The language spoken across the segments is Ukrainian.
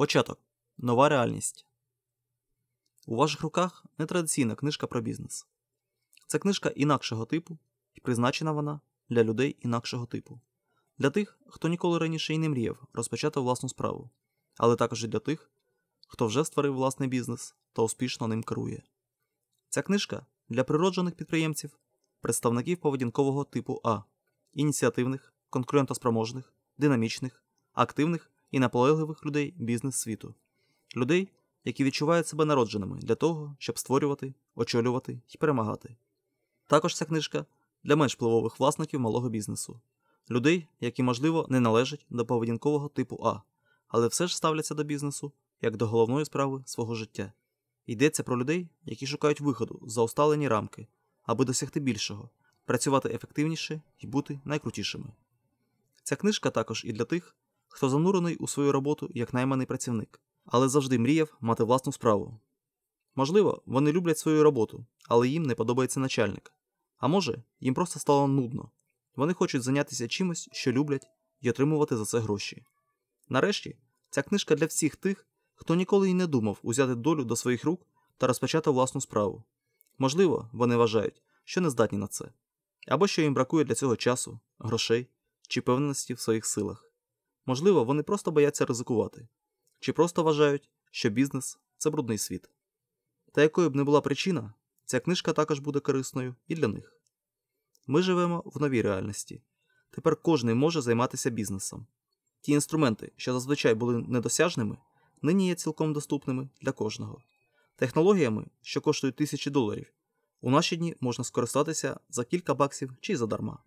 Початок. Нова реальність. У ваших руках нетрадиційна книжка про бізнес. Це книжка інакшого типу, і призначена вона для людей інакшого типу. Для тих, хто ніколи раніше і не мріяв розпочати власну справу, але також і для тих, хто вже створив власний бізнес та успішно ним керує. Ця книжка для природжених підприємців, представників поведінкового типу А, ініціативних, конкурентоспроможних, динамічних, активних і наполегливих людей бізнес-світу, людей, які відчувають себе народженими для того, щоб створювати, очолювати і перемагати. Також ця книжка для менш впливових власників малого бізнесу, людей, які, можливо, не належать до поведінкового типу А, але все ж ставляться до бізнесу як до головної справи свого життя. Йдеться про людей, які шукають виходу за усталені рамки, аби досягти більшого, працювати ефективніше і бути найкрутішими. Ця книжка також і для тих, хто занурений у свою роботу як найманий працівник, але завжди мріяв мати власну справу. Можливо, вони люблять свою роботу, але їм не подобається начальник. А може, їм просто стало нудно. Вони хочуть зайнятися чимось, що люблять, і отримувати за це гроші. Нарешті, ця книжка для всіх тих, хто ніколи й не думав узяти долю до своїх рук та розпочати власну справу. Можливо, вони вважають, що не здатні на це, або що їм бракує для цього часу, грошей чи певності в своїх силах. Можливо, вони просто бояться ризикувати, чи просто вважають, що бізнес це брудний світ. Та якою б не була причина, ця книжка також буде корисною і для них. Ми живемо в новій реальності. Тепер кожен може займатися бізнесом. Ті інструменти, що зазвичай були недосяжними, нині є цілком доступними для кожного. Технологіями, що коштують тисячі доларів, у наші дні можна скористатися за кілька баксів чи задарма.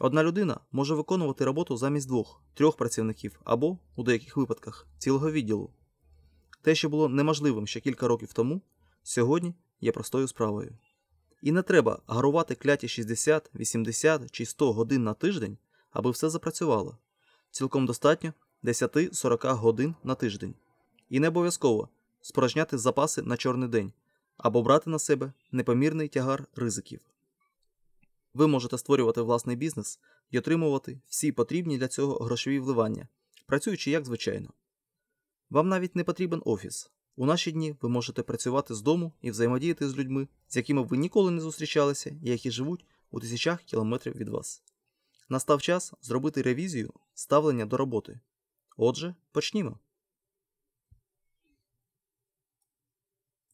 Одна людина може виконувати роботу замість двох, трьох працівників або, у деяких випадках, цілого відділу. Те, що було неможливим ще кілька років тому, сьогодні є простою справою. І не треба гарувати кляті 60, 80 чи 100 годин на тиждень, аби все запрацювало. Цілком достатньо 10-40 годин на тиждень. І не обов'язково спорожняти запаси на чорний день або брати на себе непомірний тягар ризиків. Ви можете створювати власний бізнес і отримувати всі потрібні для цього грошові вливання, працюючи як звичайно. Вам навіть не потрібен офіс. У наші дні ви можете працювати з дому і взаємодіяти з людьми, з якими ви ніколи не зустрічалися і які живуть у тисячах кілометрів від вас. Настав час зробити ревізію ставлення до роботи. Отже, почнімо.